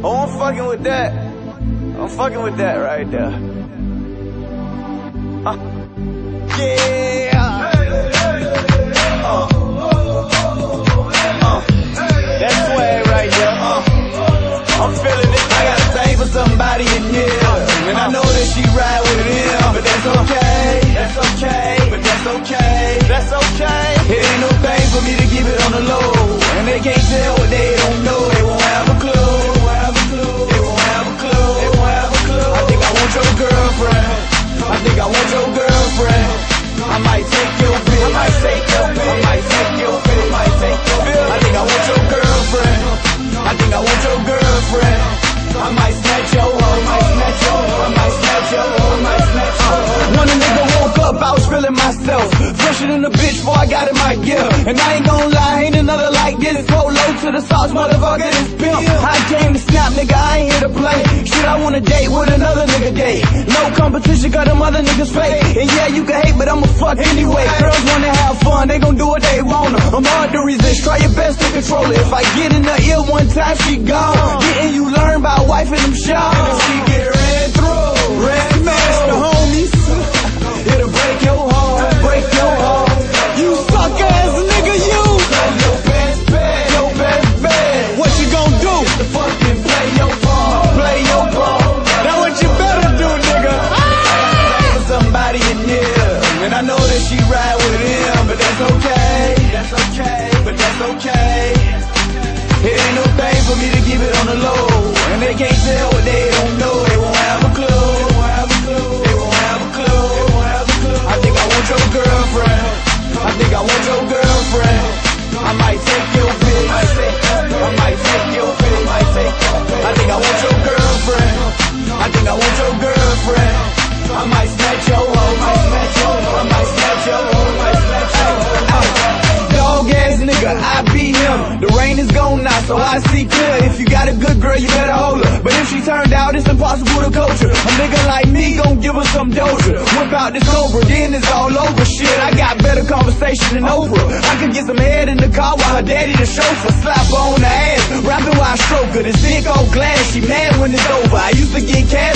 Oh, I'm fucking with that. I'm fucking with that right there. Uh, yeah. I might take your bitch. I might take your bitch. I might take your bitch. I think I want your girlfriend. I think I want your girlfriend. I might snatch your hoe. I might snatch your hoe. I might snatch your hoe. I might snatch nigga woke up, I was feeling myself. Fresher than a bitch before I got in my gear. And I ain't gon' lie, ain't another like this. Polo to the sauce, motherfucker, this pimp. I came to snap, nigga, I ain't here to play. Shit, I wanna date with another nigga date. Competition, got them other niggas fake. And yeah, you can hate, but I'ma fuck anyway. Girls wanna have fun, they gon' do what they wanna. I'm hard to resist, try your best to control it. If I get in the ear one time, she gone. Getting you learn by wife and them shows. Can't The rain is gone now, so I see clear. If you got a good girl, you better hold her. But if she turned out, it's impossible to coach her. A nigga like me gon' give her some doja. Whip out this cobra, then it's all over. Shit, I got better conversation than Oprah. I could get some head in the car while her daddy the chauffeur slap on the ass. Rapping while I stroke her. This dick all glass, she mad when it's over. I used to get cash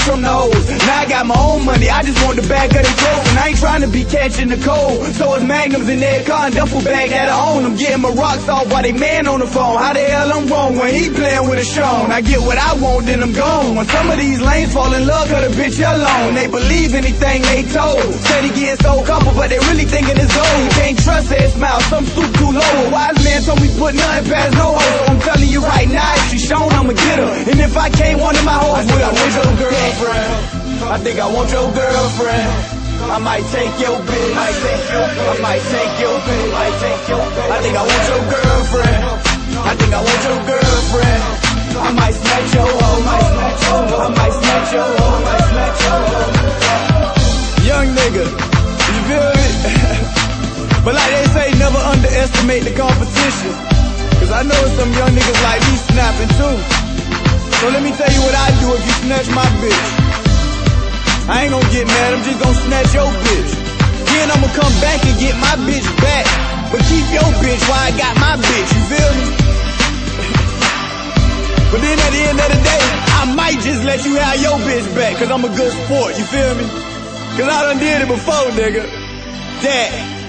got my own money, I just want the bag of the clothes. And I ain't trying to be catching the cold. So it's magnums in their car and duffel bag that I own. I'm getting my rocks off while they man on the phone. How the hell I'm wrong when he playing with a Sean? I get what I want, then I'm gone. When some of these lanes fall in love, cut a bitch alone. They believe anything they told. Said he getting so couple, but they really thinking it's. You can't trust that smile, some stoop too low. A wise man told me put nothing past no hoe. So I'm telling you right now, if she shown, I'ma get her. And if I can't one of my hoes, well, I want your girlfriend. I think I want your girlfriend. I might take your bitch. I might take your bitch. I might take your bitch. I think I want your girlfriend. I think I want your girlfriend. I might snatch your hoe. I might snatch your hoe. I might snatch your hoe. Young nigga, you feel me? but like they say, never underestimate the competition. Cause I know some young niggas like me snapping too. So let me tell you what I do if you snatch my bitch. I ain't gonna get mad, I'm just gonna snatch your bitch. Then I'ma come back and get my bitch back. But keep your bitch while I got my bitch, you feel me? but then at the end of the day, I might just let you have your bitch back, cause I'm a good sport, you feel me? Cause I done did it before, nigga. That.